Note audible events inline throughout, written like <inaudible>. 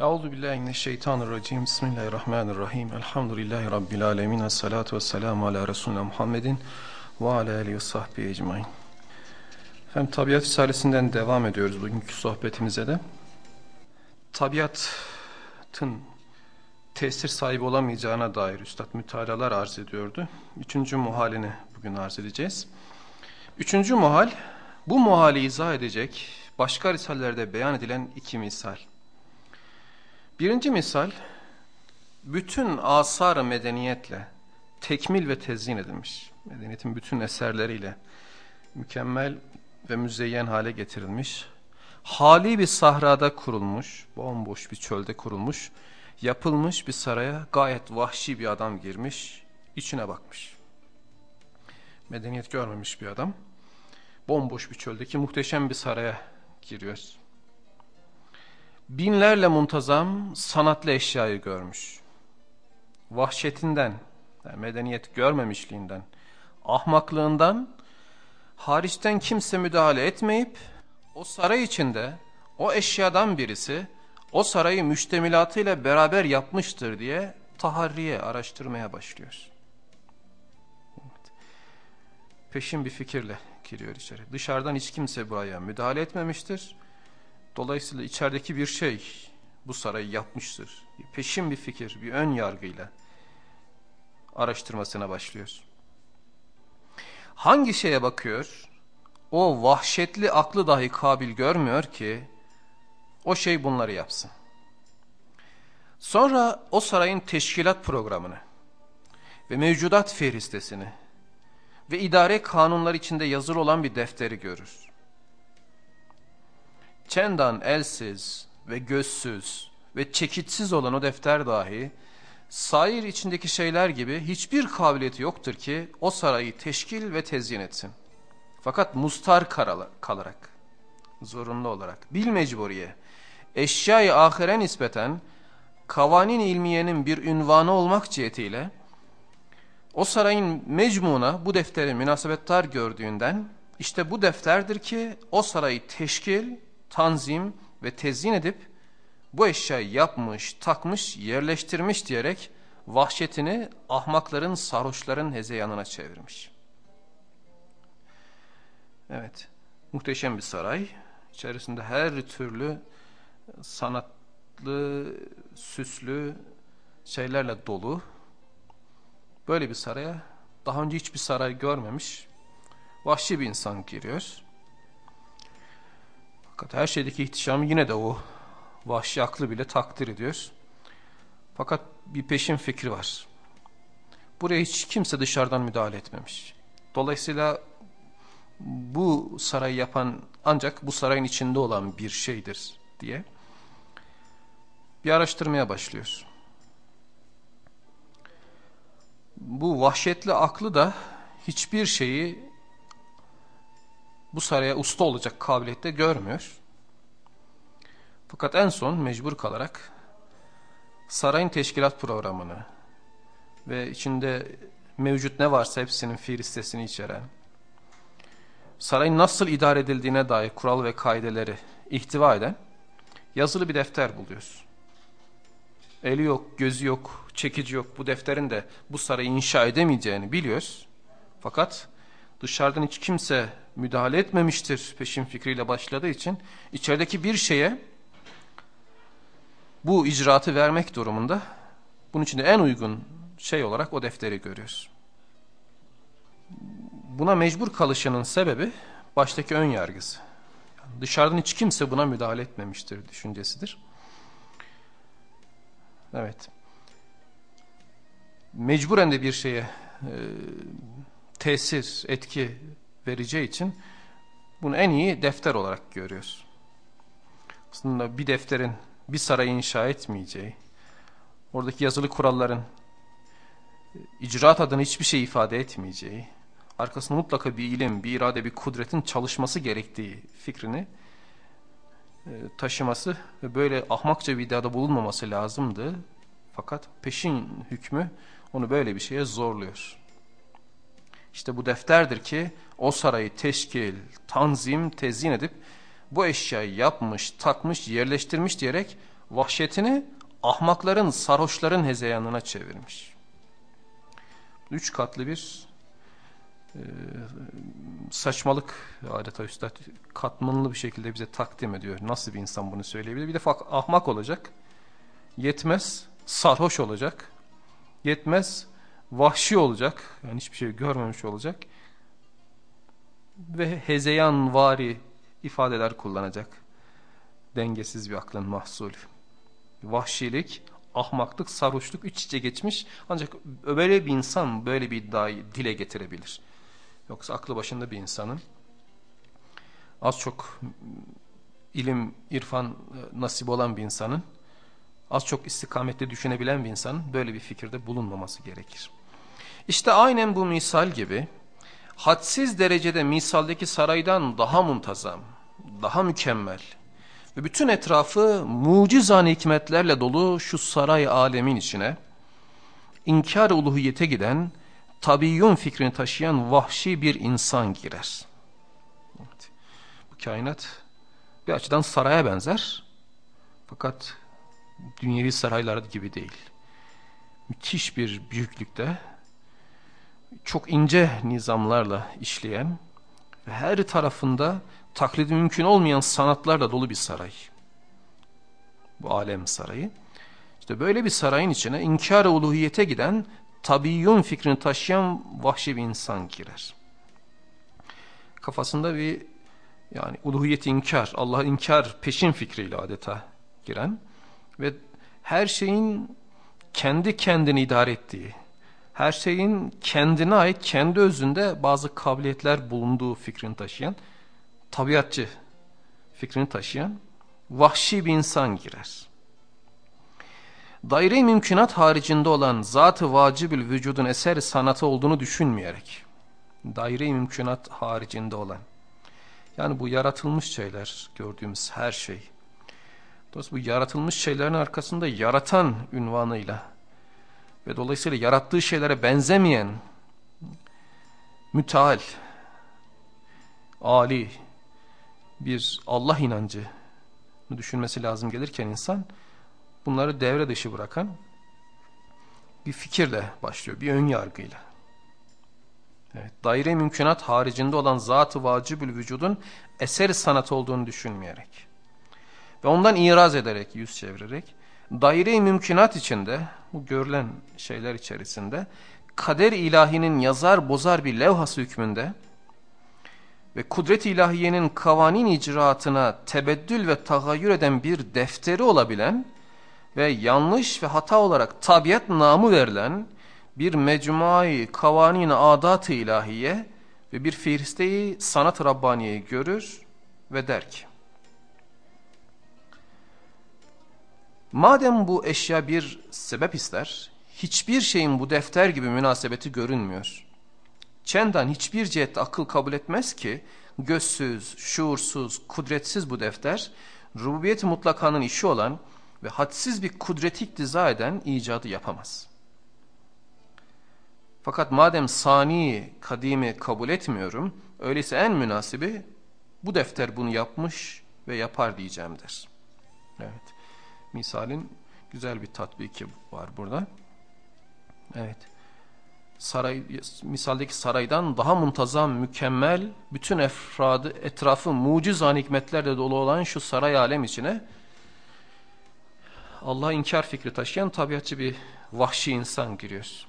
Euzu billahi mineşşeytanirracim. Bismillahirrahmanirrahim. Elhamdülillahi rabbil alamin. Essalatu vesselamu ala resulina Muhammedin ve ala alihi ve sahbihi ecmaîn. Efendim tabiat risalesinden devam ediyoruz bugünkü sohbetimize de. Tabiatın tesir sahibi olamayacağına dair üstad mütalalar arz ediyordu. Üçüncü muhalini bugün arz edeceğiz. Üçüncü muhal, bu muhali izah edecek başka risallerde beyan edilen iki misal. Birinci misal, bütün asar medeniyetle tekmil ve tezyin edilmiş. Medeniyetin bütün eserleriyle mükemmel ve müzeyyen hale getirilmiş. Hali bir sahrada kurulmuş, bomboş bir çölde kurulmuş, yapılmış bir saraya gayet vahşi bir adam girmiş, içine bakmış. Medeniyet görmemiş bir adam, bomboş bir çöldeki muhteşem bir saraya giriyoruz binlerle muntazam sanatlı eşyayı görmüş. Vahşetinden, yani medeniyet görmemişliğinden, ahmaklığından, hariçten kimse müdahale etmeyip, o saray içinde o eşyadan birisi, o sarayı müştemilatıyla beraber yapmıştır diye taharriye araştırmaya başlıyor. Peşin bir fikirle giriyor içeri. Dışarıdan hiç kimse buraya müdahale etmemiştir Dolayısıyla içerideki bir şey bu sarayı yapmıştır. Peşin bir fikir, bir ön yargıyla araştırmasına başlıyoruz. Hangi şeye bakıyor? O vahşetli aklı dahi kabil görmüyor ki o şey bunları yapsın. Sonra o sarayın teşkilat programını ve mevcudat fehristesini ve idare kanunlar içinde yazılı olan bir defteri görür çendan elsiz ve gözsüz ve çekitsiz olan o defter dahi sair içindeki şeyler gibi hiçbir kabiliyeti yoktur ki o sarayı teşkil ve tezyin etsin. Fakat mustar kalarak, zorunlu olarak, bil mecburiye, eşyayı ahire nispeten kavanin ilmiyenin bir ünvanı olmak cihetiyle o sarayın mecmuna bu defteri münasebettar gördüğünden işte bu defterdir ki o sarayı teşkil tanzim ve tezyin edip bu eşyayı yapmış, takmış, yerleştirmiş diyerek vahşetini ahmakların, sarhoşların hezeyanına çevirmiş. Evet, muhteşem bir saray. İçerisinde her türlü sanatlı, süslü şeylerle dolu. Böyle bir saraya daha önce hiçbir saray görmemiş vahşi bir insan giriyor. Fakat her şeydeki ihtişamı yine de o vahşi aklı bile takdir ediyor. Fakat bir peşin fikri var. Buraya hiç kimse dışarıdan müdahale etmemiş. Dolayısıyla bu sarayı yapan ancak bu sarayın içinde olan bir şeydir diye bir araştırmaya başlıyor. Bu vahşetli aklı da hiçbir şeyi bu saraya usta olacak kabiliyette görmüyor. Fakat en son mecbur kalarak sarayın teşkilat programını ve içinde mevcut ne varsa hepsinin fiil listesini içeren, sarayın nasıl idare edildiğine dair kural ve kaideleri ihtiva eden yazılı bir defter buluyoruz. Eli yok, gözü yok, çekici yok. Bu defterin de bu sarayı inşa edemeyeceğini biliyoruz. Fakat dışarıdan hiç kimse müdahale etmemiştir peşin fikriyle başladığı için içerideki bir şeye bu icraatı vermek durumunda bunun için de en uygun şey olarak o defteri görüyoruz. Buna mecbur kalışının sebebi baştaki ön yargısı. Yani dışarıdan hiç kimse buna müdahale etmemiştir düşüncesidir. Evet. Mecburen de bir şeye e, tesir, etki vereceği için bunu en iyi defter olarak görüyoruz. Aslında bir defterin bir sarayı inşa etmeyeceği, oradaki yazılı kuralların icraat adına hiçbir şey ifade etmeyeceği, arkasında mutlaka bir ilim, bir irade, bir kudretin çalışması gerektiği fikrini e, taşıması ve böyle ahmakça bir iddiada bulunmaması lazımdı. Fakat peşin hükmü onu böyle bir şeye zorluyor. İşte bu defterdir ki o sarayı teşkil, tanzim, tezyin edip bu eşyayı yapmış, takmış, yerleştirmiş diyerek vahşetini ahmakların, sarhoşların hezeyanına çevirmiş. Üç katlı bir e, saçmalık adeta üstad katmanlı bir şekilde bize takdim ediyor. Nasıl bir insan bunu söyleyebilir? Bir defa ahmak olacak, yetmez, sarhoş olacak, yetmez, vahşi olacak, yani hiçbir şey görmemiş olacak ve hezeyan vari ifadeler kullanacak. Dengesiz bir aklın mahsulü. Vahşilik, ahmaklık, sarhoşluk üç içe geçmiş ancak böyle bir insan böyle bir iddiayı dile getirebilir. Yoksa aklı başında bir insanın az çok ilim, irfan e, nasip olan bir insanın az çok istikametli düşünebilen bir insanın böyle bir fikirde bulunmaması gerekir. İşte aynen bu misal gibi hadsiz derecede misaldeki saraydan daha muntazam, daha mükemmel ve bütün etrafı mucizane hikmetlerle dolu şu saray alemin içine inkar uluhiyete giden tabiyyun fikrini taşıyan vahşi bir insan girer. Evet. Bu kainat bir açıdan saraya benzer fakat dünyevi saraylar gibi değil. Müthiş bir büyüklükte çok ince nizamlarla işleyen ve her tarafında taklidi mümkün olmayan sanatlarla dolu bir saray. Bu alem sarayı. İşte böyle bir sarayın içine inkar uluhiyete giden tabiyyun fikrini taşıyan vahşi bir insan girer. Kafasında bir yani uluhiyet inkar, Allah inkar peşin fikriyle adeta giren ve her şeyin kendi kendini idare ettiği, her şeyin kendine ait kendi özünde bazı kabiliyetler bulunduğu fikrini taşıyan, tabiatçı fikrini taşıyan vahşi bir insan girer. Daire-i mümkünat haricinde olan zat-ı vacibül vücudun eser sanatı olduğunu düşünmeyerek, daire-i mümkünat haricinde olan, yani bu yaratılmış şeyler, gördüğümüz her şey, Dolayısıyla bu yaratılmış şeylerin arkasında yaratan ünvanıyla ve dolayısıyla yarattığı şeylere benzemeyen müteal, ali bir Allah inancı düşünmesi lazım gelirken insan bunları devre dışı bırakan bir fikirle başlıyor, bir ön yargıyla. Evet, daire mümkünat haricinde olan zat-ı vacibül vücudun eser sanat olduğunu düşünmeyerek ve ondan iraz ederek, yüz çevirerek daire-i mümkünat içinde, bu görülen şeyler içerisinde kader ilahinin yazar bozar bir levhası hükmünde ve kudret ilahiyenin kavanin icraatına tebeddül ve tagayyür eden bir defteri olabilen ve yanlış ve hata olarak tabiat namı verilen bir mecmuayı kavanin adat-ı ilahiye ve bir fihristeyi sanat Rabbaniye'yi görür ve der ki Madem bu eşya bir sebep ister, hiçbir şeyin bu defter gibi münasebeti görünmüyor. Çendan hiçbir cihette akıl kabul etmez ki, gözsüz, şuursuz, kudretsiz bu defter, rububiyet mutlakanın işi olan ve hadsiz bir kudreti iktiza eden icadı yapamaz. Fakat madem sani, kadimi kabul etmiyorum, öyleyse en münasibi bu defter bunu yapmış ve yapar diyeceğimdir. Evet misalin güzel bir tatbiki var burada. Evet. Saray, misaldeki saraydan daha muntazam, mükemmel, bütün efradı, etrafı mucizan hikmetlerle dolu olan şu saray alem içine Allah inkar fikri taşıyan tabiatçı bir vahşi insan giriyor.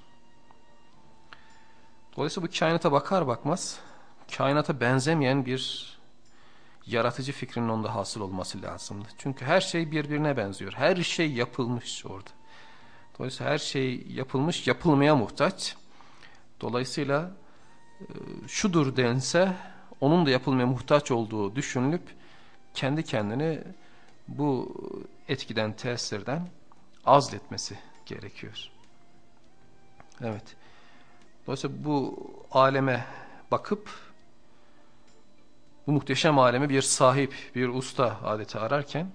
Dolayısıyla bu kainata bakar bakmaz kainata benzemeyen bir yaratıcı fikrinin onda hasıl olması lazımdı. Çünkü her şey birbirine benziyor. Her şey yapılmış orada. Dolayısıyla her şey yapılmış, yapılmaya muhtaç. Dolayısıyla e, şudur dense onun da yapılmaya muhtaç olduğu düşünülüp kendi kendini bu etkiden, tesirden azletmesi gerekiyor. Evet. Dolayısıyla bu aleme bakıp bu muhteşem alemi bir sahip, bir usta adeti ararken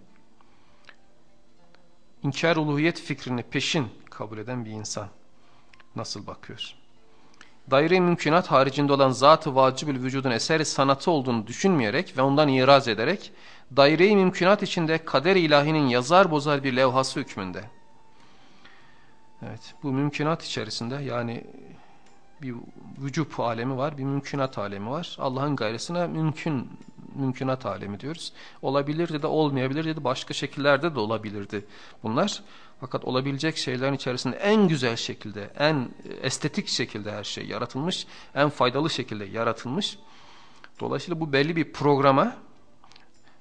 inkar uluhiyet fikrini peşin kabul eden bir insan nasıl bakıyor? Daire-i mümkünat haricinde olan zat-ı vacibül vücudun eseri sanatı olduğunu düşünmeyerek ve ondan iraz ederek daire-i mümkünat içinde kader ilahinin yazar bozar bir levhası hükmünde. Evet bu mümkünat içerisinde yani bir vücut alemi var, bir mümkünat alemi var. Allah'ın gayresine mümkün mümkünat alemi diyoruz. Olabilirdi de olmayabilirdi de başka şekillerde de olabilirdi bunlar. Fakat olabilecek şeylerin içerisinde en güzel şekilde, en estetik şekilde her şey yaratılmış, en faydalı şekilde yaratılmış. Dolayısıyla bu belli bir programa,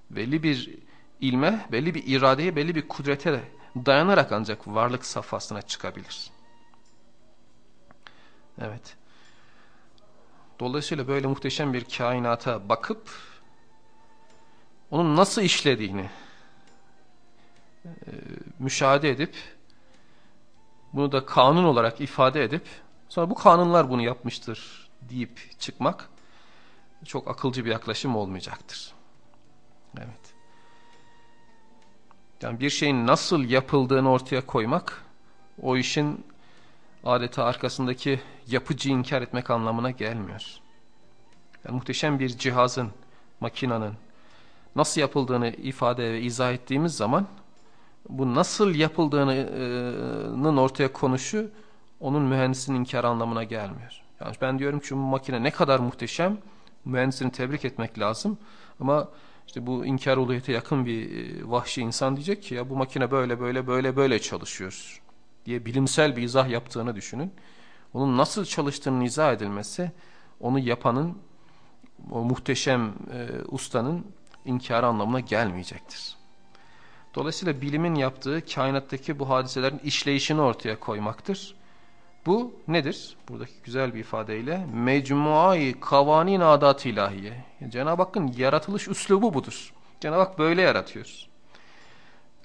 belli bir ilme, belli bir iradeye, belli bir kudrete dayanarak ancak varlık safhasına çıkabilir. Evet. Dolayısıyla böyle muhteşem bir kainata bakıp onun nasıl işlediğini müşahede edip bunu da kanun olarak ifade edip sonra bu kanunlar bunu yapmıştır deyip çıkmak çok akılcı bir yaklaşım olmayacaktır. Evet. Yani bir şeyin nasıl yapıldığını ortaya koymak o işin adeta arkasındaki yapıcı inkar etmek anlamına gelmiyor. Yani muhteşem bir cihazın, makinanın nasıl yapıldığını ifade ve izah ettiğimiz zaman bu nasıl yapıldığının ortaya konuşu onun mühendisin inkar anlamına gelmiyor. Yani ben diyorum ki bu makine ne kadar muhteşem mühendisini tebrik etmek lazım ama işte bu inkar uluhiyete yakın bir e, vahşi insan diyecek ki ya bu makine böyle böyle böyle böyle çalışıyor diye bilimsel bir izah yaptığını düşünün. Onun nasıl çalıştığının izah edilmesi onu yapanın o muhteşem e, ustanın inkarı anlamına gelmeyecektir. Dolayısıyla bilimin yaptığı kainattaki bu hadiselerin işleyişini ortaya koymaktır. Bu nedir? Buradaki güzel bir ifadeyle mecmuayı kavanin adat ilahiye. Cenab-ı Hakk'ın yaratılış üslubu budur. Cenab-ı Hak böyle yaratıyor.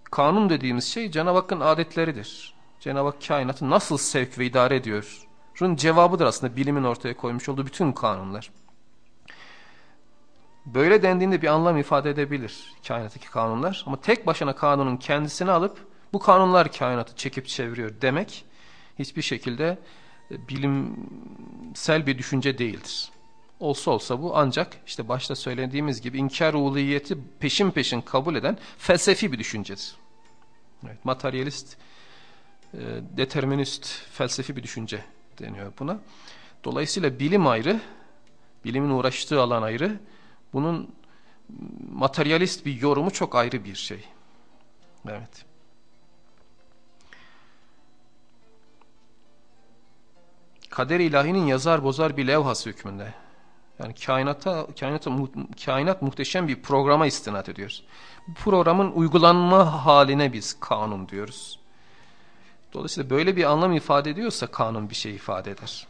Kanun dediğimiz şey Cenab-ı Hakk'ın adetleridir. Cenab-ı Hak kainatı nasıl sevk ve idare ediyor? Bunun cevabıdır aslında bilimin ortaya koymuş olduğu bütün kanunlar. Böyle dendiğinde bir anlam ifade edebilir kainattaki kanunlar. Ama tek başına kanunun kendisini alıp bu kanunlar kainatı çekip çeviriyor demek hiçbir şekilde e, bilimsel bir düşünce değildir. Olsa olsa bu ancak işte başta söylediğimiz gibi inkar uliyeti peşin peşin kabul eden felsefi bir düşüncedir. Evet, materyalist, e, determinist felsefi bir düşünce deniyor buna. Dolayısıyla bilim ayrı, bilimin uğraştığı alan ayrı, bunun materyalist bir yorumu çok ayrı bir şey. Evet. Kader ilahinin yazar bozar bir levhası hükmünde. Yani kainata, kainata, kainat muhteşem bir programa istinat ediyoruz. Bu programın uygulanma haline biz kanun diyoruz. Dolayısıyla böyle bir anlam ifade ediyorsa kanun bir şey ifade eder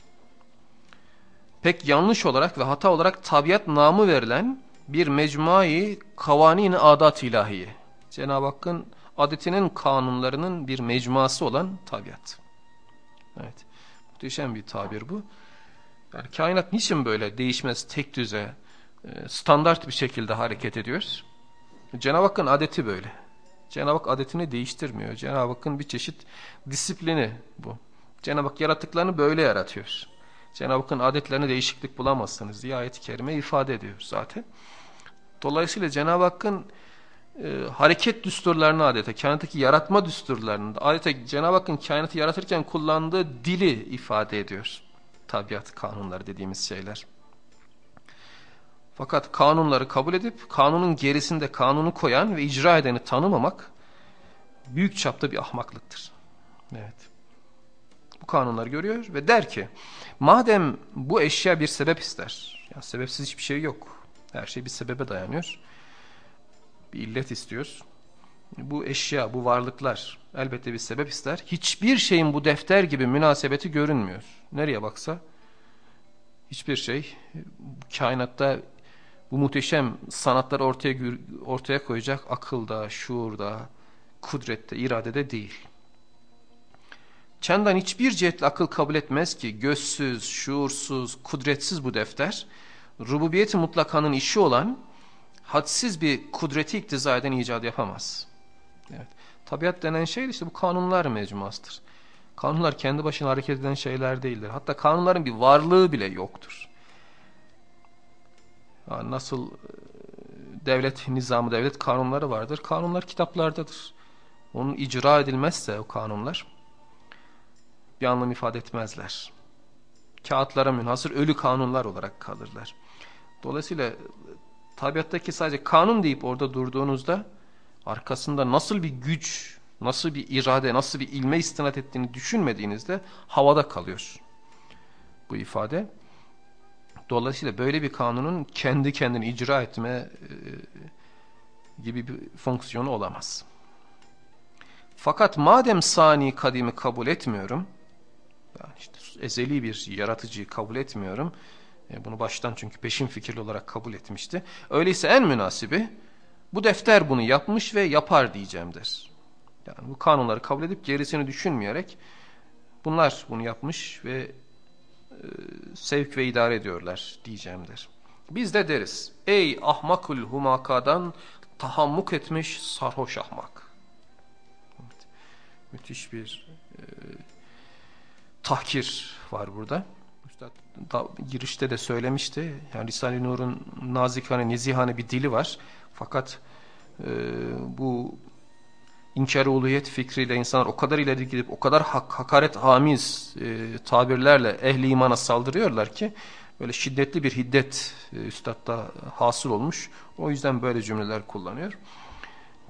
pek yanlış olarak ve hata olarak tabiat namı verilen bir mecmuayı kavanin adat ilahiye. Cenab-ı Hakk'ın adetinin kanunlarının bir mecmuası olan tabiat. Evet. Muhteşem bir tabir bu. Yani kainat niçin böyle değişmez, tek düze, e, standart bir şekilde hareket ediyoruz? Cenab-ı Hakk'ın adeti böyle. Cenab-ı Hak adetini değiştirmiyor. Cenab-ı Hakk'ın bir çeşit disiplini bu. Cenab-ı Hak yarattıklarını böyle yaratıyor. Cenab-ı Hakk'ın adetlerine değişiklik bulamazsınız diye ayet-i kerime ifade ediyor zaten. Dolayısıyla Cenab-ı Hakk'ın e, hareket düsturlarını adeta, kainattaki yaratma düsturlarını adeta Cenab-ı Hakk'ın kainatı yaratırken kullandığı dili ifade ediyor. Tabiat kanunları dediğimiz şeyler. Fakat kanunları kabul edip kanunun gerisinde kanunu koyan ve icra edeni tanımamak büyük çapta bir ahmaklıktır. Evet kanunları görüyor ve der ki madem bu eşya bir sebep ister. Yani sebepsiz hiçbir şey yok. Her şey bir sebebe dayanıyor. Bir illet istiyor. Bu eşya, bu varlıklar elbette bir sebep ister. Hiçbir şeyin bu defter gibi münasebeti görünmüyor. Nereye baksa hiçbir şey kainatta bu muhteşem sanatları ortaya ortaya koyacak akılda, şuurda, kudrette, iradede değil. Çendan hiçbir cihetle akıl kabul etmez ki gözsüz, şuursuz, kudretsiz bu defter rububiyeti mutlakanın işi olan hadsiz bir kudreti iktiza eden icat yapamaz. Evet. Tabiat denen şey işte bu kanunlar mecmuasıdır. Kanunlar kendi başına hareket eden şeyler değildir. Hatta kanunların bir varlığı bile yoktur. Yani nasıl e, devlet nizamı, devlet kanunları vardır. Kanunlar kitaplardadır. Onun icra edilmezse o kanunlar bir anlam ifade etmezler. Kağıtlara münhasır ölü kanunlar olarak kalırlar. Dolayısıyla tabiattaki sadece kanun deyip orada durduğunuzda arkasında nasıl bir güç, nasıl bir irade, nasıl bir ilme istinat ettiğini düşünmediğinizde havada kalıyor bu ifade. Dolayısıyla böyle bir kanunun kendi kendini icra etme e, gibi bir fonksiyonu olamaz. Fakat madem sani kadimi kabul etmiyorum, yani işte ezeli bir yaratıcıyı kabul etmiyorum, e, bunu baştan çünkü peşin fikirli olarak kabul etmişti. Öyleyse en münasibi bu defter bunu yapmış ve yapar diyeceğimdir. Yani bu kanunları kabul edip gerisini düşünmeyerek bunlar bunu yapmış ve e, sevk ve idare ediyorlar diyeceğimdir. Biz de deriz ey ahmakul humakadan tahammuk etmiş sarhoş ahmak. Müthiş bir e, tahkir var burada. Üstad da, girişte de söylemişti. Yani Risale-i Nur'un nazikane, nezihane bir dili var. Fakat e, bu inkar-ı uluyet fikriyle insanlar o kadar ileri gidip o kadar hak, hakaret hamiz e, tabirlerle ehli imana saldırıyorlar ki böyle şiddetli bir hiddet e, üstadda hasıl olmuş. O yüzden böyle cümleler kullanıyor.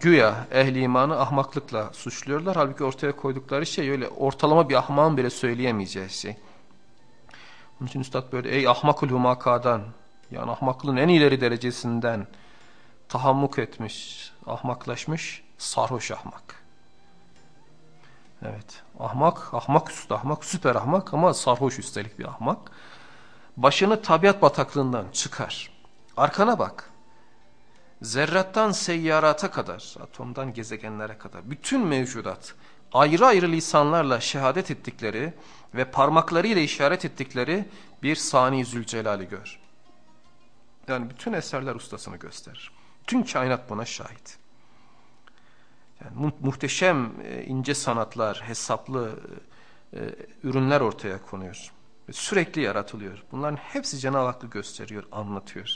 Güya ehli imanı ahmaklıkla suçluyorlar. Halbuki ortaya koydukları şey öyle ortalama bir ahmağın bile söyleyemeyeceği şey. Onun için üstad böyle ey ahmakul humakadan yani ahmaklığın en ileri derecesinden tahammuk etmiş, ahmaklaşmış, sarhoş ahmak. Evet, ahmak, ahmak üstü ahmak, süper ahmak ama sarhoş üstelik bir ahmak. Başını tabiat bataklığından çıkar. Arkana bak. Zerrattan seyyarata kadar, atomdan gezegenlere kadar bütün mevcudat ayrı ayrı lisanlarla şehadet ettikleri ve parmaklarıyla işaret ettikleri bir Sani Zülcelal'i gör. Yani bütün eserler ustasını gösterir. Tüm kainat buna şahit. Yani mu muhteşem e, ince sanatlar, hesaplı e, e, ürünler ortaya konuyor. Ve sürekli yaratılıyor. Bunların hepsi Cenab-ı gösteriyor, anlatıyor.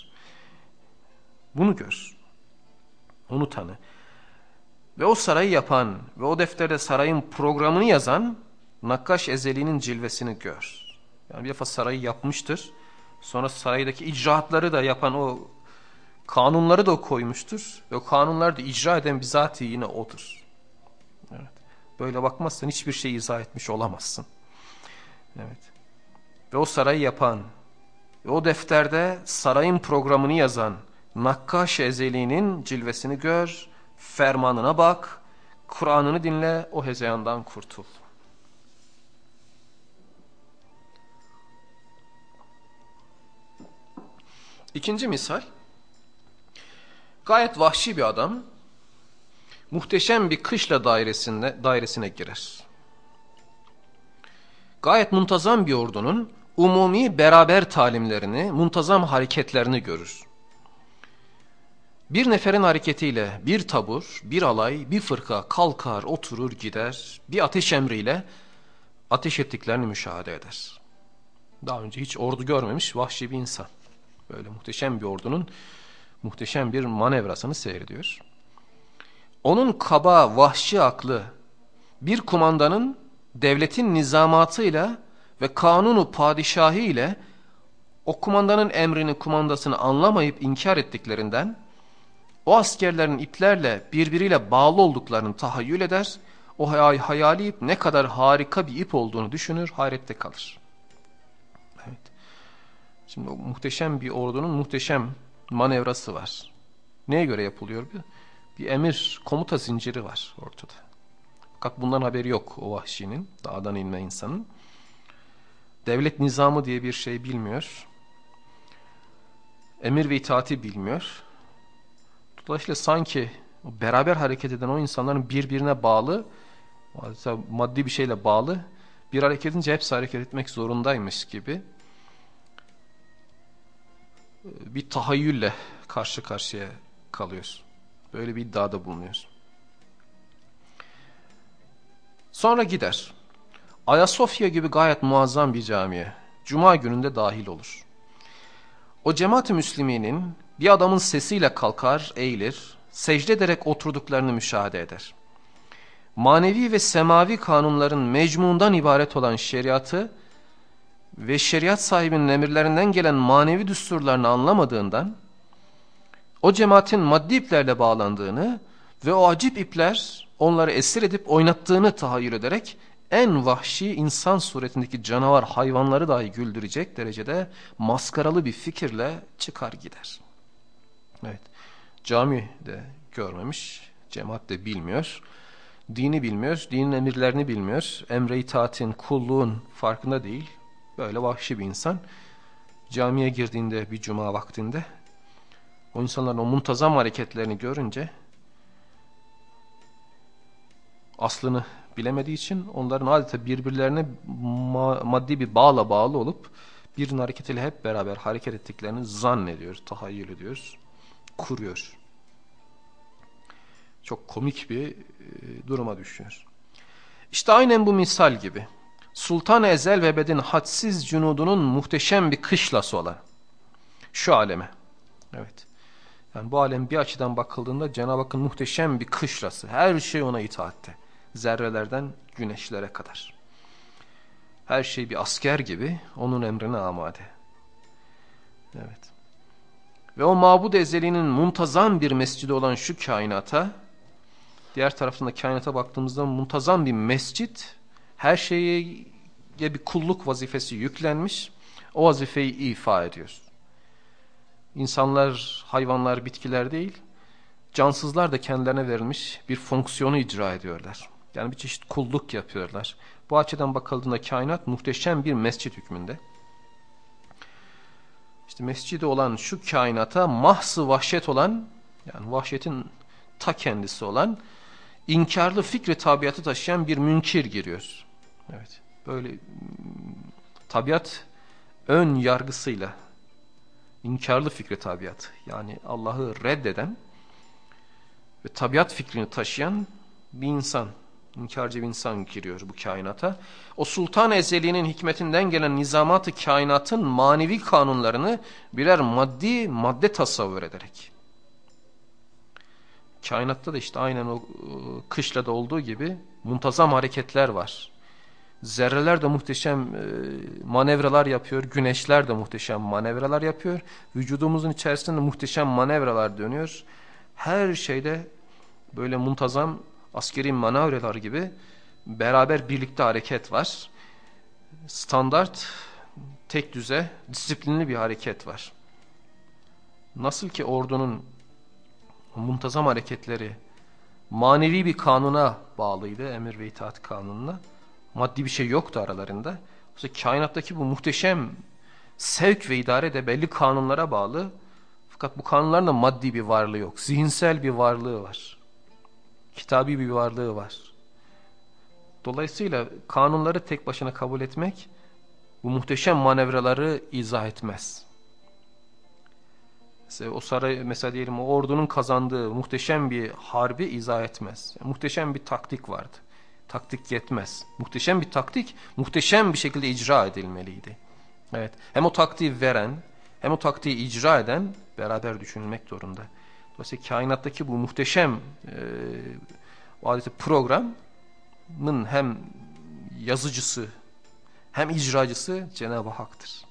Bunu gör. Onu tanı. Ve o sarayı yapan ve o defterde sarayın programını yazan Nakkaş Ezeli'nin cilvesini gör. Yani bir defa sarayı yapmıştır. Sonra saraydaki icraatları da yapan o kanunları da koymuştur. Ve o kanunları da icra eden bizatihi yine odur. Evet. Böyle bakmazsan hiçbir şey izah etmiş olamazsın. Evet. Ve o sarayı yapan ve o defterde sarayın programını yazan Nakkaş Ezeli'nin cilvesini gör, fermanına bak, Kur'an'ını dinle, o hezeyandan kurtul. İkinci misal, gayet vahşi bir adam, muhteşem bir kışla dairesine, dairesine girer. Gayet muntazam bir ordunun umumi beraber talimlerini, muntazam hareketlerini görür. Bir neferin hareketiyle bir tabur, bir alay, bir fırka kalkar, oturur, gider, bir ateş emriyle ateş ettiklerini müşahede eder. Daha önce hiç ordu görmemiş vahşi bir insan. Böyle muhteşem bir ordunun muhteşem bir manevrasını seyrediyor. Onun kaba, vahşi aklı bir kumandanın devletin nizamatıyla ve kanunu padişahı ile o kumandanın emrini kumandasını anlamayıp inkar ettiklerinden o askerlerin iplerle birbiriyle bağlı olduklarını tahayyül eder. O hayali ip ne kadar harika bir ip olduğunu düşünür, hayrette kalır. Evet. Şimdi o muhteşem bir ordunun muhteşem manevrası var. Neye göre yapılıyor? Bir, bir emir, komuta zinciri var ortada. Fakat bundan haberi yok o vahşinin, dağdan inme insanın. Devlet nizamı diye bir şey bilmiyor. Emir ve itaati bilmiyor. Dolayısıyla sanki beraber hareket eden o insanların birbirine bağlı, maddi bir şeyle bağlı, bir hareket edince hepsi hareket etmek zorundaymış gibi bir tahayyülle karşı karşıya kalıyoruz. Böyle bir iddiada bulunuyoruz. Sonra gider. Ayasofya gibi gayet muazzam bir camiye Cuma gününde dahil olur. O cemaat-i müsliminin bir adamın sesiyle kalkar, eğilir, secde ederek oturduklarını müşahede eder. Manevi ve semavi kanunların mecmundan ibaret olan şeriatı ve şeriat sahibinin emirlerinden gelen manevi düsturlarını anlamadığından, o cemaatin maddi iplerle bağlandığını ve o acip ipler onları esir edip oynattığını tahayyül ederek en vahşi insan suretindeki canavar hayvanları dahi güldürecek derecede maskaralı bir fikirle çıkar gider. Evet, cami de görmemiş, cemaat de bilmiyor, dini bilmiyor, dinin emirlerini bilmiyor, emre itaatin, kulluğun farkında değil, böyle vahşi bir insan. Camiye girdiğinde bir cuma vaktinde, o insanların o muntazam hareketlerini görünce, aslını bilemediği için onların adeta birbirlerine ma maddi bir bağla bağlı olup birinin hareketiyle hep beraber hareket ettiklerini zannediyor, tahayyül ediyor, kuruyor. Çok komik bir e, duruma düşüyor. İşte aynen bu misal gibi. Sultan-ı Ezel ve Bed'in hadsiz cunudunun muhteşem bir kışlası olan şu aleme. Evet. Yani bu alem bir açıdan bakıldığında Cenab-ı Hakk'ın muhteşem bir kışlası. Her şey ona itaatte zerrelerden güneşlere kadar. Her şey bir asker gibi onun emrine amade. Evet. Ve o mabud ezeliğinin muntazam bir mescidi olan şu kainata, diğer tarafında kainata baktığımızda muntazam bir mescit, her şeye bir kulluk vazifesi yüklenmiş, o vazifeyi ifa ediyor. İnsanlar, hayvanlar, bitkiler değil, cansızlar da kendilerine verilmiş bir fonksiyonu icra ediyorlar. Yani bir çeşit kulluk yapıyorlar. Bu açıdan bakıldığında kainat muhteşem bir mescit hükmünde. İşte mescidi olan şu kainata mahsı vahşet olan, yani vahşetin ta kendisi olan, inkarlı fikri tabiatı taşıyan bir münkir giriyor. Evet, böyle tabiat ön yargısıyla, inkarlı fikri tabiat, yani Allah'ı reddeden ve tabiat fikrini taşıyan bir insan İnkarcı bir insan giriyor bu kainata. O sultan ezeliğinin hikmetinden gelen nizamat-ı kainatın manevi kanunlarını birer maddi madde tasavvur ederek. Kainatta da işte aynen o ıı, kışlada olduğu gibi muntazam hareketler var. Zerreler de muhteşem ıı, manevralar yapıyor. Güneşler de muhteşem manevralar yapıyor. Vücudumuzun içerisinde muhteşem manevralar dönüyor. Her şeyde böyle muntazam askeri manevralar gibi beraber birlikte hareket var. Standart, tek düze, disiplinli bir hareket var. Nasıl ki ordunun muntazam hareketleri manevi bir kanuna bağlıydı, emir ve itaat kanununa. Maddi bir şey yoktu aralarında. İşte kainattaki bu muhteşem sevk ve idare de belli kanunlara bağlı. Fakat bu kanunların da maddi bir varlığı yok. Zihinsel bir varlığı var kitabi bir varlığı var. Dolayısıyla kanunları tek başına kabul etmek bu muhteşem manevraları izah etmez. Mesela o saray mesela diyelim o ordunun kazandığı muhteşem bir harbi izah etmez. Yani muhteşem bir taktik vardı. Taktik yetmez. Muhteşem bir taktik muhteşem bir şekilde icra edilmeliydi. Evet. Hem o taktiği veren hem o taktiği icra eden beraber düşünülmek zorunda. Dolayısıyla kainattaki bu muhteşem e, adeta programın hem yazıcısı hem icracısı Cenab-ı Hak'tır.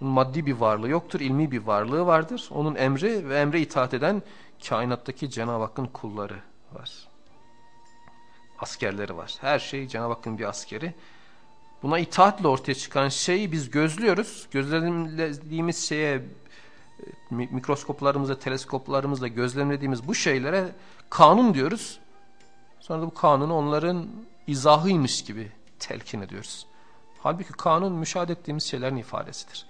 Bunun maddi bir varlığı yoktur, ilmi bir varlığı vardır. Onun emri ve emre itaat eden kainattaki Cenab-ı Hakk'ın kulları var. Askerleri var. Her şey Cenab-ı Hakk'ın bir askeri. Buna itaatle ortaya çıkan şeyi biz gözlüyoruz. Gözlediğimiz şeye mikroskoplarımızla, teleskoplarımızla gözlemlediğimiz bu şeylere kanun diyoruz. Sonra da bu kanunu onların izahıymış gibi telkin ediyoruz. Halbuki kanun müşahede ettiğimiz şeylerin ifadesidir.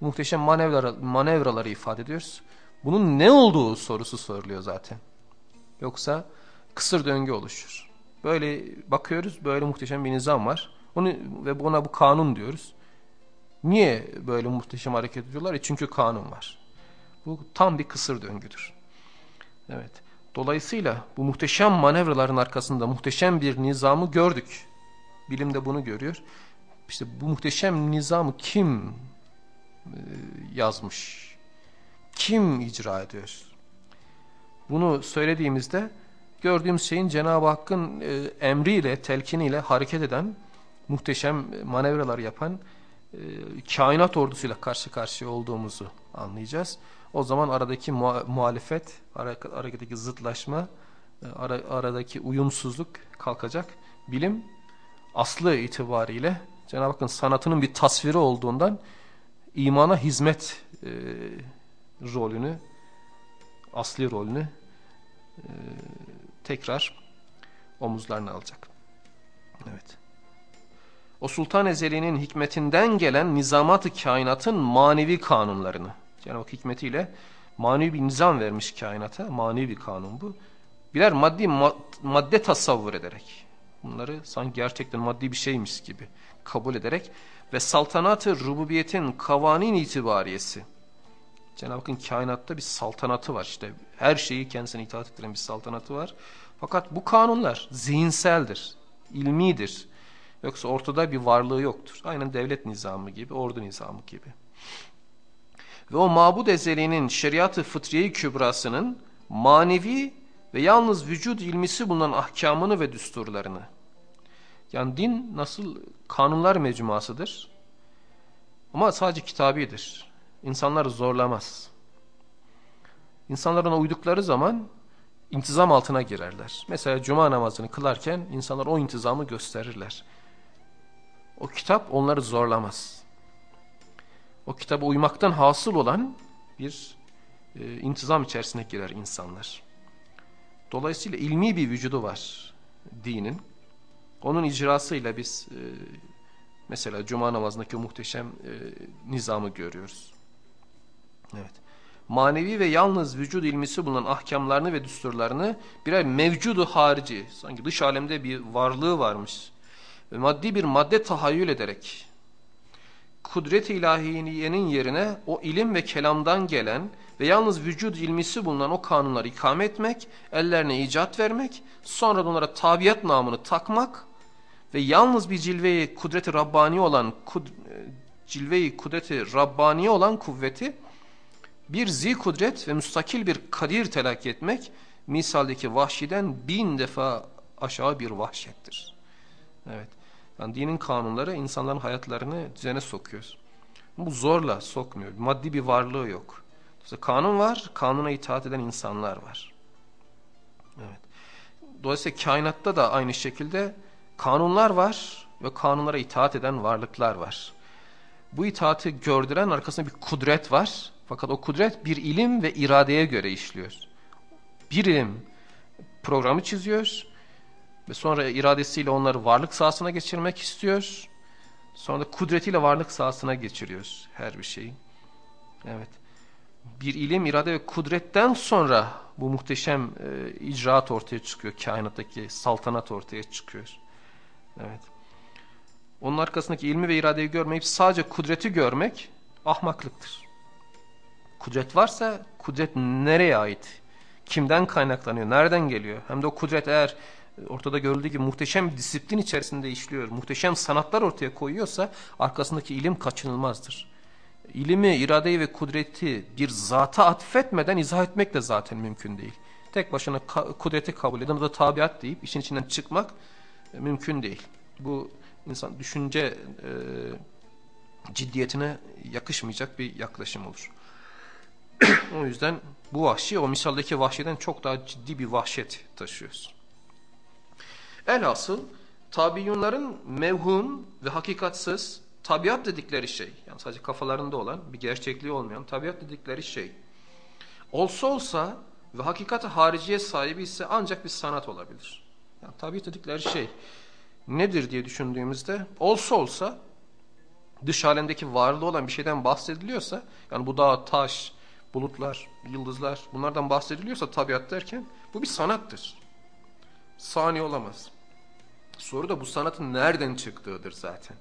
Muhteşem manevraları, manevraları ifade ediyoruz. Bunun ne olduğu sorusu soruluyor zaten. Yoksa kısır döngü oluşur. Böyle bakıyoruz böyle muhteşem bir nizam var. Onu ve buna bu kanun diyoruz. Niye böyle muhteşem hareket ediyorlar? E çünkü kanun var. Bu tam bir kısır döngüdür. Evet. Dolayısıyla bu muhteşem manevraların arkasında muhteşem bir nizamı gördük. Bilim de bunu görüyor. İşte bu muhteşem nizamı kim e, yazmış? Kim icra ediyor? Bunu söylediğimizde gördüğümüz şeyin Cenab-ı Hakk'ın e, emriyle, telkiniyle hareket eden, muhteşem manevralar yapan e, kainat ordusuyla karşı karşıya olduğumuzu anlayacağız. O zaman aradaki muhalefet, aradaki zıtlaşma, e, aradaki uyumsuzluk kalkacak. Bilim aslı itibariyle Cenab-ı Hakk'ın sanatının bir tasviri olduğundan imana hizmet e, rolünü, asli rolünü e, tekrar omuzlarına alacak. Evet. O Sultan Ezeli'nin hikmetinden gelen nizamat-ı kainatın manevi kanunlarını, Cenab-ı Hak hikmetiyle manevi bir nizam vermiş kainata, manevi bir kanun bu. Birer maddi madde tasavvur ederek, bunları sanki gerçekten maddi bir şeymiş gibi kabul ederek ve saltanatı rububiyetin kavanin itibariyesi, Cenab-ı Hakk'ın kainatta bir saltanatı var işte. Her şeyi kendisine itaat ettiren bir saltanatı var. Fakat bu kanunlar zihinseldir, ilmidir. Yoksa ortada bir varlığı yoktur. Aynen devlet nizamı gibi, ordu nizamı gibi. Ve o mabud ezeliğinin şeriatı fıtriye kübrasının manevi ve yalnız vücut ilmisi bulunan ahkamını ve düsturlarını. Yani din nasıl kanunlar mecmuasıdır ama sadece kitabidir. İnsanları zorlamaz. İnsanlar ona uydukları zaman intizam altına girerler. Mesela cuma namazını kılarken insanlar o intizamı gösterirler. O kitap onları zorlamaz. O kitaba uymaktan hasıl olan bir e, intizam içerisine girer insanlar. Dolayısıyla ilmi bir vücudu var dinin. Onun icrasıyla biz e, mesela cuma namazındaki muhteşem e, nizamı görüyoruz. Evet. Manevi ve yalnız vücut ilmisi bulunan ahkamlarını ve düsturlarını birer mevcudu harici, sanki dış alemde bir varlığı varmış ve maddi bir madde tahayyül ederek kudret-i ilahiyenin yerine o ilim ve kelamdan gelen ve yalnız vücut ilmisi bulunan o kanunları ikame etmek, ellerine icat vermek, sonra onlara tabiat namını takmak ve yalnız bir cilveyi kudreti Rabbani olan kud, cilveyi kudreti Rabbani olan kuvveti bir zi kudret ve müstakil bir kadir telakki etmek misaldeki vahşiden bin defa aşağı bir vahşettir. Evet. Yani dinin kanunları insanların hayatlarını düzene sokuyor. Bu zorla sokmuyor. Maddi bir varlığı yok. Dolayısıyla kanun var, kanuna itaat eden insanlar var. Evet. Dolayısıyla kainatta da aynı şekilde kanunlar var ve kanunlara itaat eden varlıklar var. Bu itaati gördüren arkasında bir kudret var. Fakat o kudret bir ilim ve iradeye göre işliyor. Bir ilim programı çiziyor ve sonra iradesiyle onları varlık sahasına geçirmek istiyor. Sonra da kudretiyle varlık sahasına geçiriyor her bir şeyi. Evet. Bir ilim, irade ve kudretten sonra bu muhteşem e, icraat ortaya çıkıyor. Kainattaki saltanat ortaya çıkıyor. Evet. Onun arkasındaki ilmi ve iradeyi görmeyip sadece kudreti görmek ahmaklıktır. Kudret varsa kudret nereye ait? Kimden kaynaklanıyor? Nereden geliyor? Hem de o kudret eğer ortada görüldüğü gibi muhteşem disiplin içerisinde işliyor, muhteşem sanatlar ortaya koyuyorsa arkasındaki ilim kaçınılmazdır. İlimi, iradeyi ve kudreti bir zata atfetmeden izah etmek de zaten mümkün değil. Tek başına kudreti kabul edin, da tabiat deyip işin içinden çıkmak e, mümkün değil. Bu insan düşünce e, ciddiyetine yakışmayacak bir yaklaşım olur. <clears throat> o yüzden bu vahşi o misaldeki vahşiden çok daha ciddi bir vahşet taşıyoruz. Elhasıl tabiyyunların mevhum ve hakikatsız tabiat dedikleri şey, yani sadece kafalarında olan bir gerçekliği olmayan tabiat dedikleri şey, olsa olsa ve hakikati hariciye sahibi ise ancak bir sanat olabilir. Yani tabiat dedikleri şey nedir diye düşündüğümüzde olsa olsa dış alemdeki varlığı olan bir şeyden bahsediliyorsa yani bu dağ, taş, bulutlar, yıldızlar bunlardan bahsediliyorsa tabiat derken bu bir sanattır. Sani olamaz. Soru da bu sanatın nereden çıktığıdır zaten.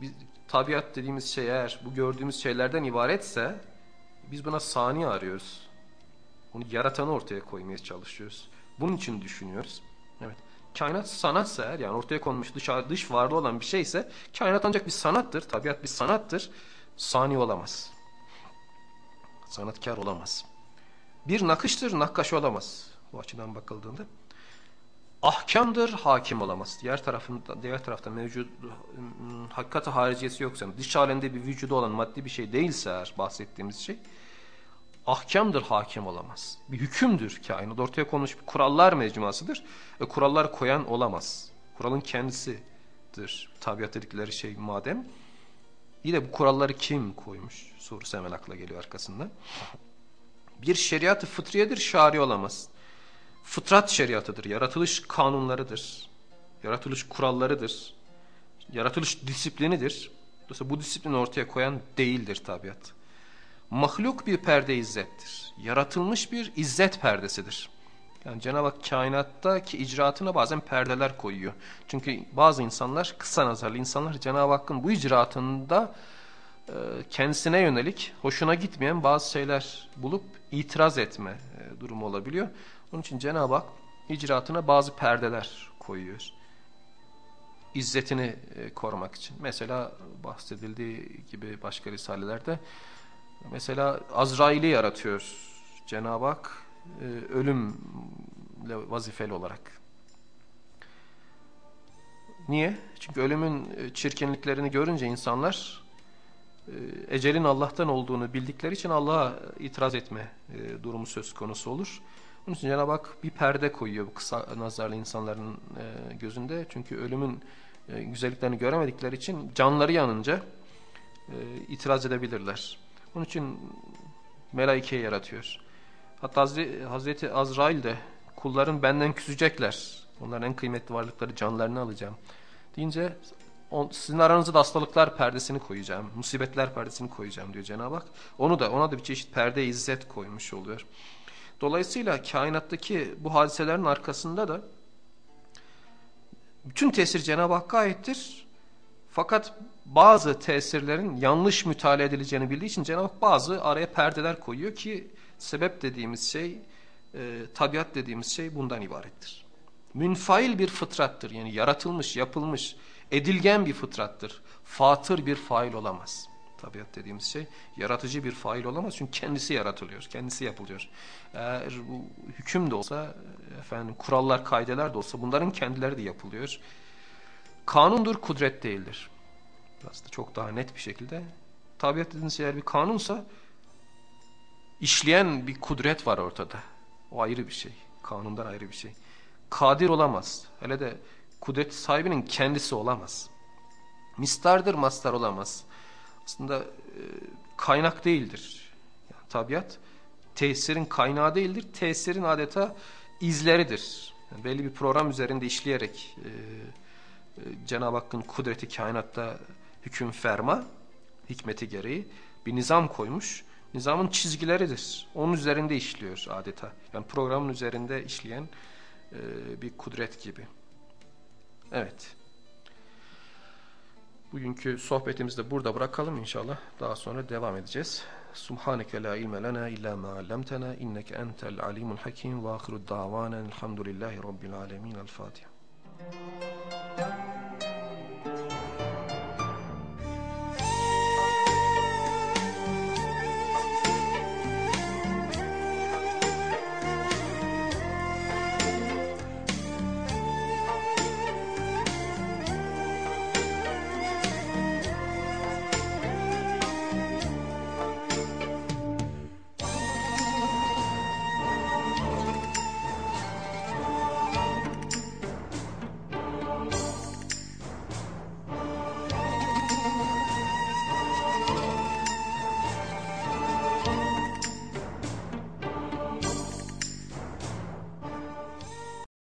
biz, tabiat dediğimiz şey eğer bu gördüğümüz şeylerden ibaretse biz buna sani arıyoruz. Onu yaratanı ortaya koymaya çalışıyoruz. Bunun için düşünüyoruz. Evet. Kainat sanatsa eğer yani ortaya konmuş dış, dış varlığı olan bir şeyse kainat ancak bir sanattır. Tabiat bir sanattır. Sani olamaz. Sanatkar olamaz. Bir nakıştır, nakkaş olamaz. Bu açıdan bakıldığında. Ahkamdır, hakim olamaz. Diğer tarafında, diğer tarafta mevcut hakikati hariciyesi yoksa, dış alemde bir vücudu olan maddi bir şey değilse eğer bahsettiğimiz şey, ahkamdır, hakim olamaz. Bir hükümdür kainat. Ortaya konmuş bir kurallar mecmuasıdır. Ve kurallar koyan olamaz. Kuralın kendisidir. Tabiat dedikleri şey madem. İyi de bu kuralları kim koymuş? Sorusu hemen akla geliyor arkasında. Bir şeriat-ı fıtriyedir, şari olamaz. Fıtrat şeriatıdır, yaratılış kanunlarıdır. Yaratılış kurallarıdır. Yaratılış disiplinidir. Dolayısıyla bu disiplini ortaya koyan değildir tabiat. Mahluk bir perde izzettir. Yaratılmış bir izzet perdesidir. Yani Cenab-ı Hak kainattaki icraatına bazen perdeler koyuyor. Çünkü bazı insanlar, kısa nazarlı insanlar Cenab-ı Hakk'ın bu icraatında e, kendisine yönelik hoşuna gitmeyen bazı şeyler bulup itiraz etme e, durumu olabiliyor. Onun için Cenab-ı Hak icraatına bazı perdeler koyuyor. İzzetini e, korumak için. Mesela bahsedildiği gibi başka risalelerde mesela Azrail'i yaratıyor Cenab-ı Hak e, ölümle vazifeli olarak. Niye? Çünkü ölümün e, çirkinliklerini görünce insanlar ecelin Allah'tan olduğunu bildikleri için Allah'a itiraz etme durumu söz konusu olur. Onun için Cenab-ı Hak bir perde koyuyor bu kısa nazarlı insanların e, gözünde. Çünkü ölümün e, güzelliklerini göremedikleri için canları yanınca e, itiraz edebilirler. Onun için melaikeyi yaratıyor. Hatta Hazreti, Azrail de kulların benden küsecekler. Onların en kıymetli varlıkları canlarını alacağım. Deyince sizin aranızda da hastalıklar perdesini koyacağım. Musibetler perdesini koyacağım diyor Cenab-ı Hak. Onu da ona da bir çeşit perde izzet koymuş oluyor. Dolayısıyla kainattaki bu hadiselerin arkasında da bütün tesir Cenab-ı Hakk'a aittir. Fakat bazı tesirlerin yanlış mütalaa edileceğini bildiği için Cenab-ı Hak bazı araya perdeler koyuyor ki sebep dediğimiz şey, e, tabiat dediğimiz şey bundan ibarettir. Münfail bir fıtrattır. Yani yaratılmış, yapılmış, edilgen bir fıtrattır. Fatır bir fail olamaz. Tabiat dediğimiz şey yaratıcı bir fail olamaz çünkü kendisi yaratılıyor, kendisi yapılıyor. Eğer bu hüküm de olsa, efendim kurallar, kaideler de olsa bunların kendileri de yapılıyor. Kanundur, kudret değildir. Aslında çok daha net bir şekilde. Tabiat dediğiniz şey eğer bir kanunsa işleyen bir kudret var ortada. O ayrı bir şey. Kanundan ayrı bir şey. Kadir olamaz. Hele de kudret sahibinin kendisi olamaz. Mistardır, mastar olamaz aslında e, kaynak değildir. Yani tabiat tesirin kaynağı değildir. Tesirin adeta izleridir. Yani belli bir program üzerinde işleyerek e, e, Cenab-ı Hakk'ın kudreti kainatta hüküm ferma, hikmeti gereği bir nizam koymuş. Nizamın çizgileridir. Onun üzerinde işliyor adeta. Yani programın üzerinde işleyen e, bir kudret gibi. Evet. Bugünkü sohbetimizi de burada bırakalım inşallah. Daha sonra devam edeceğiz. Subhaneke la ilme lena illa ma allamtena inneke entel alimul hakim ve ahiru davanen elhamdülillahi rabbil alemin. El Fatiha.